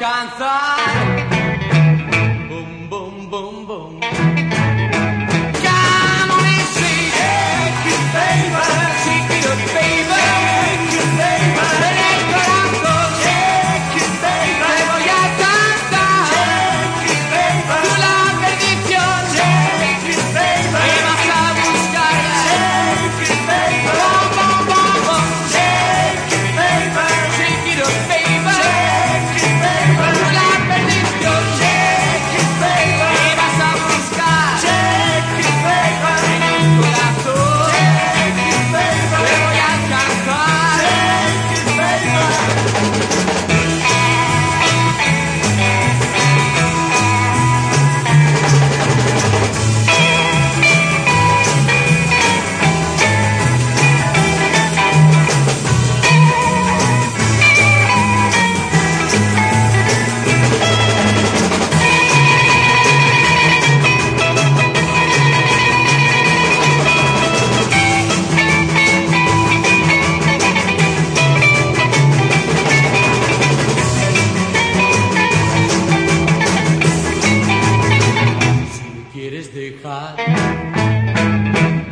alcanzar.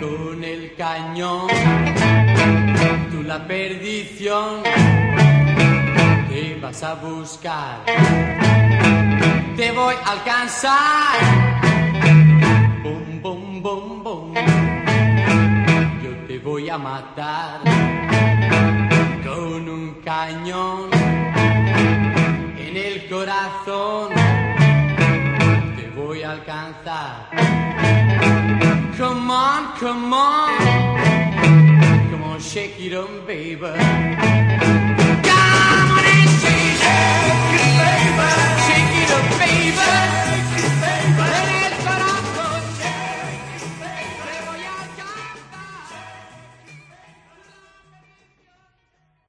con el cañón, tú la perdición te vas a buscar, te voy a alcanzar. Bum, bum, bum, bum, yo te voy a matar con un cañón en el corazón alcanzar. Come on, come on, come on, shake it on, baby.